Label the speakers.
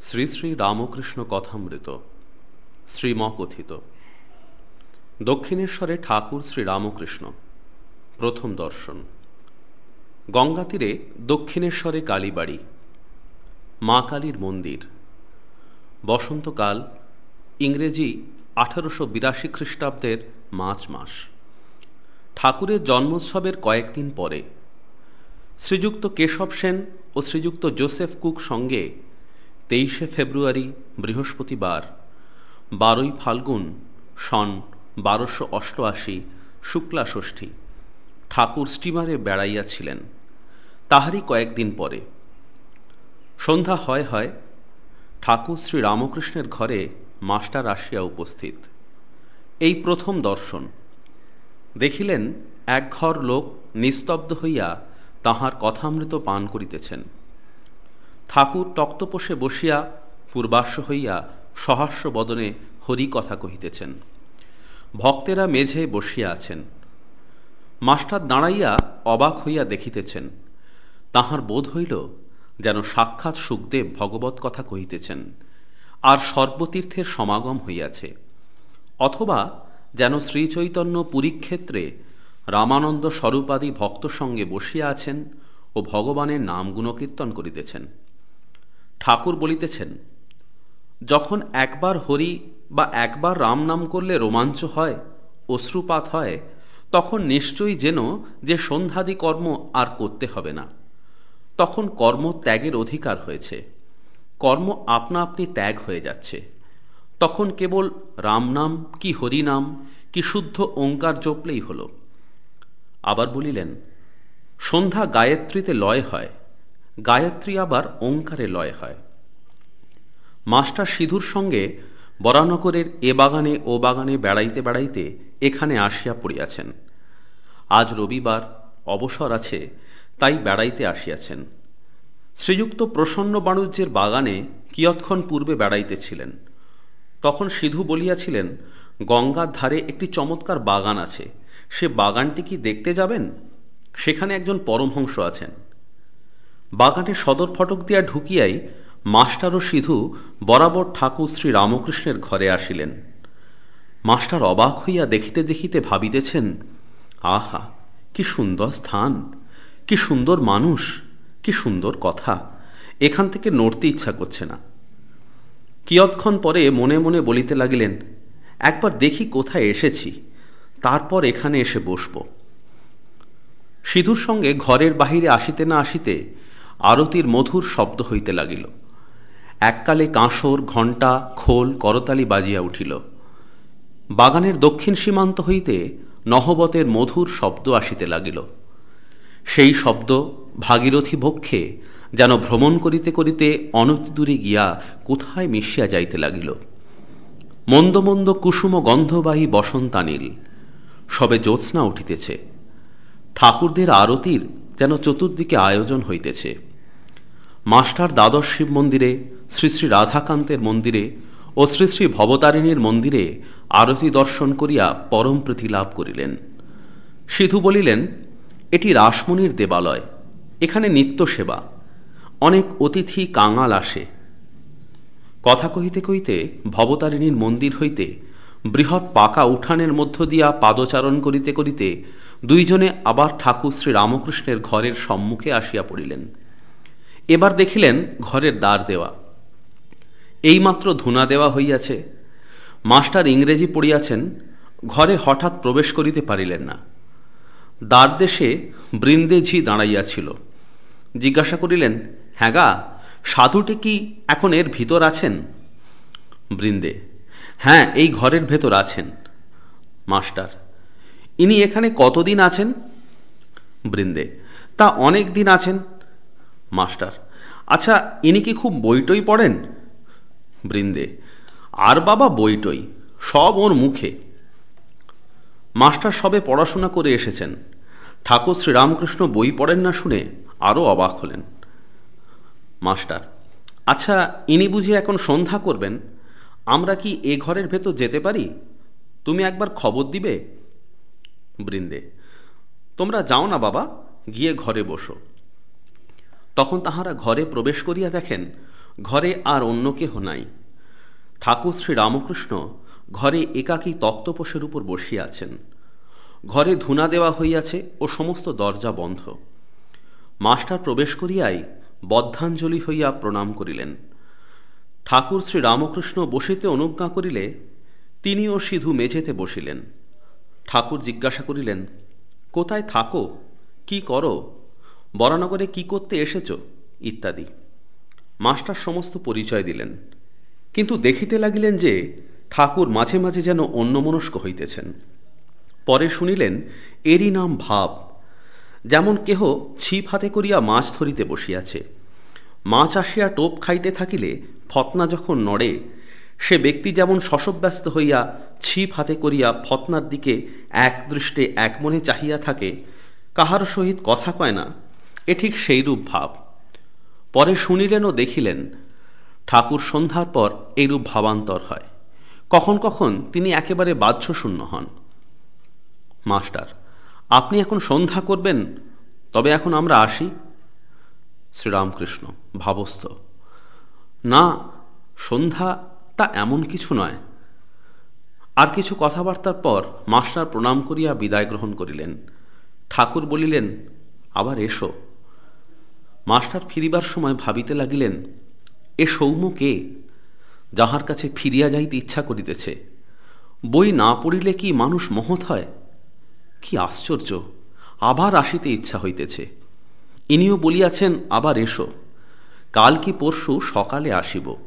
Speaker 1: শ্রী শ্রী রামকৃষ্ণ কথামৃত শ্রীম কথিত দক্ষিণেশ্বরে ঠাকুর শ্রী রামকৃষ্ণ, প্রথম দর্শন। গঙ্গা তীরে দক্ষিণেশ্বরে কালীবাড়ি, মা কালীর মন্দির। বসন্তকাল, ইংরেজি আঠারোশো বিরাশি খ্রিস্টাব্দের মার্চ মাস। ঠাকুরের জন্মোৎসবের কয়েকদিন পরে, শ্রীযুক্ত কেশব সেন ও শ্রীযুক্ত জোসেফ কুক সঙ্গে তেইশে ফেব্রুয়ারি বৃহস্পতিবার, বারোই ফাল্গুন সন বারোশো অষ্টআশি, শুক্লা ষষ্ঠী। ঠাকুর স্টিমারে বেড়াইয়াছিলেন। তাহারই কয়েকদিন পরে। সন্ধ্যা হয় হয় ঠাকুর শ্রী রামকৃষ্ণের ঘরে মাস্টার আসিয়া উপস্থিত। এই প্রথম দর্শন। দেখিলেন এক ঘর লোক নিস্তব্ধ হইয়া তাহার কথামৃত পান করিতেছেন। ঠাকুর তক্তপোষে বসিয়া পূর্বাশ্ব হইয়া সহাস্য বদনে হরি কথা কহিতেছেন। ভক্তেরা মেঝে বসিয়া আছেন। মাস্টার দাঁড়াইয়া অবাক হইয়া দেখিতেছেন, তাহার বোধ হইল যেন সাক্ষাৎ সুখদেব ভগবত কথা কহিতেছেন আর সর্বতীর্থের সমাগম হইয়াছে, অথবা যেন শ্রীচৈতন্য পুরীক্ষেত্রে রামানন্দ স্বরূপাদি ভক্ত সঙ্গে বসিয়া আছেন ও ভগবানের নাম গুণকীর্তন করিতেছেন। ঠাকুর বলিতেছেন, যখন একবার হরি বা একবার রাম নাম করলে রোমাঞ্চ হয়, অশ্রুপাত হয়, তখন নিশ্চয়ই যেন যে সন্ধ্যাদি কর্ম আর করতে হবে না। তখন কর্ম ত্যাগের অধিকার হয়েছে। কর্ম আপনা আপনি ত্যাগ হয়ে যাচ্ছে। তখন কেবল রাম নাম কি হরিনাম কি শুদ্ধ ওঙ্কার জপলেই হল। আবার বলিলেন, সন্ধ্যা গায়ত্রীতে লয় হয় গায়ত্রী আবার ওঙ্কারে লয় হয়। মাস্টার সিধুর সঙ্গে বরানগরের এ বাগানে ও বাগানে বেড়াইতে বেড়াইতে এখানে আসিয়া পড়িয়াছেন। আজ রবিবার অবসর আছে, তাই বেড়াইতে আসিয়াছেন। শ্রীযুক্ত প্রসন্ন বাণুজ্যের বাগানে কিয়ৎক্ষণ পূর্বে বেড়াইতেছিলেন। তখন সিধু বলিয়াছিলেন, গঙ্গার ধারে একটি চমৎকার বাগান আছে, সে বাগানটি কি দেখতে যাবেন? সেখানে একজন পরমহংস আছেন। বাগানে সদর ফটক দিয়া ঢুকিয়াই মাস্টার ও সিধু বরাবর ঠাকুর শ্রী রামকৃষ্ণের ঘরে আসিলেন। মাস্টার অবাক হইয়া দেখিতে দেখিতে ভাবিতেছেন, আহা, কি সুন্দর স্থান, কি সুন্দর মানুষ, কি সুন্দর কথা, এখান থেকে নড়তে ইচ্ছা করছে না। কিয়ৎক্ষণ পরে মনে মনে বলিতে লাগিলেন, একবার দেখি কোথায় এসেছি, তারপর এখানে এসে বসব। সিধুর সঙ্গে ঘরের বাহিরে আসিতে না আসিতে আরতির মধুর শব্দ হইতে লাগিল। এককালে কাঁসর, ঘণ্টা, খোল, করতালি বাজিয়া উঠিল। বাগানের দক্ষিণ সীমান্ত হইতে নহবতের মধুর শব্দ আসিতে লাগিল। সেই শব্দ ভাগীরথী বক্ষে যেন ভ্রমণ করিতে করিতে অনতিদূরে গিয়া কোথায় মিশিয়া যাইতে লাগিল। মন্দ মন্দ কুসুম গন্ধবাহী বসন্তানিল, সবে জ্যোৎস্না উঠিতেছে। ঠাকুরদের আরতির যেন চতুর্দিকে আয়োজন হইতেছে। মাস্টার দ্বাদশ শিব মন্দিরে, শ্রী শ্রী রাধাকান্তের মন্দিরে ও শ্রী শ্রী ভবতারিণীর মন্দিরে আরতি দর্শন করিয়া পরম প্রীতি লাভ করিলেন। সিধু বলিলেন, এটি রাসমণির দেবালয়, এখানে নিত্য সেবা, অনেক অতিথি কাঙাল আসে। কথা কহিতে কহিতে ভবতারিণীর মন্দির হইতে বৃহৎ পাকা উঠানের মধ্য দিয়া পাদচারণ করিতে করিতে দুইজনে আবার ঠাকুর শ্রী রামকৃষ্ণের ঘরের সম্মুখে আসিয়া পড়িলেন। এবার দেখিলেন ঘরের দ্বার দেওয়া। এইমাত্র ধুনা দেওয়া হইয়াছে। মাস্টার ইংরেজি পড়িয়াছেন, ঘরে হঠাৎ প্রবেশ করিতে পারিলেন না। দ্বার দেশে বৃন্দেঝি দাঁড়াইয়াছিল জিজ্ঞাসা করিলেন হ্যাগা সাধুটি কি এখন এর ভিতর আছেন? বৃন্দে হ্যাঁ এই ঘরের ভেতর আছেন। মাস্টার ইনি এখানে কতদিন আছেন? বৃন্দে। তা অনেক দিন আছেন, মাস্টার। আচ্ছা ইনি কি খুব বইটই পড়েন? বৃন্দে। আর বাবা বইটই সব ওর মুখে। মাস্টার সবে পড়াশোনা করে এসেছেন। ঠাকুর শ্রীরামকৃষ্ণ বই পড়েন না শুনে আরও অবাক হলেন। মাস্টার আচ্ছা ইনি বুঝি এখন সন্ধ্যা করবেন? আমরা কি এ ঘরের ভেতর যেতে পারি? তুমি একবার খবর দিবে? বৃন্দে, তোমরা যাও না বাবা, গিয়ে ঘরে বসো। তখন তাহারা ঘরে প্রবেশ করিয়া দেখেন, ঘরে আর অন্য কেহ নাই। ঠাকুর শ্রী রামকৃষ্ণ ঘরে একাকী তক্তপোষের উপর বসিয়া আছেন। ঘরে ধুনা দেওয়া হইয়াছে ও সমস্ত দরজা বন্ধ। মাস্টার প্রবেশ করিয়াই বদ্ধাঞ্জলি হইয়া প্রণাম করিলেন। ঠাকুর শ্রী রামকৃষ্ণ বসিতে অনুজ্ঞা করিলে, তিনিও সিধু মেঝেতে বসিলেন। ঠাকুর জিজ্ঞাসা করিলেন, কোথায় থাকো? কি করো? বরানগরে কি করতে এসেছ? ইত্যাদি। মাস্টার সমস্ত পরিচয় দিলেন। কিন্তু দেখিতে লাগিলেন যে ঠাকুর মাঝে মাঝে যেন অন্যমনস্ক হইতেছেন। পরে শুনিলেন, এরই নাম ভাব। যেমন কেহ ছিপ হাতে করিয়া মাছ ধরিতে বসিয়াছে। মাছ আসিয়া টোপ খাইতে থাকিলে ফতনা যখন নড়ে সে ব্যক্তি যেমন শশব্যস্ত হইয়া ছিপ হাতে করিয়া ফতনার দিকে এক দৃষ্টে এক মনে চাহিয়া থাকে, কাহার সহিত কথা কয় না, এ ঠিক সেইরূপ ভাব। পরে শুনিলেন ও দেখিলেন, ঠাকুর সন্ধ্যার পর এইরূপ ভাবান্তর হয়। কখন কখন তিনি একেবারে বাহ্যশূন্য হন। মাস্টার, আপনি এখন সন্ধ্যা করবেন, তবে এখন আমরা আসি। শ্রীরামকৃষ্ণ, ভাবস্থ। না সন্ধ্যাটা এমন কিছু নয়। আর কিছু কথাবার্তার পর মাস্টার প্রণাম করিয়া বিদায় গ্রহণ করিলেন। ঠাকুর বলিলেন, আবার এসো। মাস্টার ফিরিবার সময় ভাবিতে লাগিলেন, এ সৌম্য কে? যাহার কাছে ফিরিয়া যাইতে ইচ্ছা করিতেছে। বই না পড়িলে কি মানুষ মহৎ হয়? কি আশ্চর্য! আবার আসিতে ইচ্ছা হইতেছে। ইনিও বলিয়াছেন, আবার এসো। কাল কি পরশু সকালে আসিব।